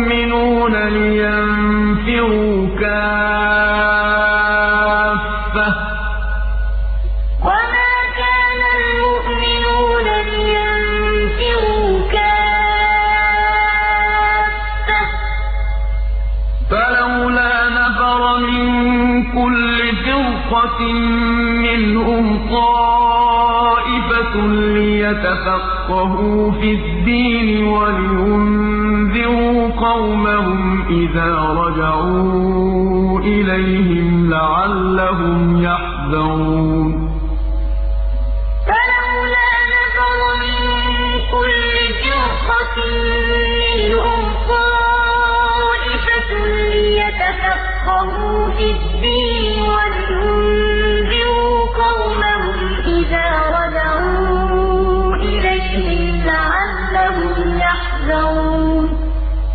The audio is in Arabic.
الْمُؤْمِنُونَ لِيَنفِرُوا كَافَّةً ۚ. وَمَا كَانَ الْمُؤْمِنُونَ لِيَنفِرُوا كَافَّةً ۚ. فَلَوْلَا نَفَرَ مِن كُلِّ فِرْقَةٍ مِّنْهُمْ طَائِفَةٌ لِّيَتَفَقَّهُوا فِي الدِّينِ وَلِيُنذِرُوا قَوْمَهُمْ إِذَا رَجَعُوا إِلَيْهِمْ لَعَلَّهُمْ يَحْذَرُونَ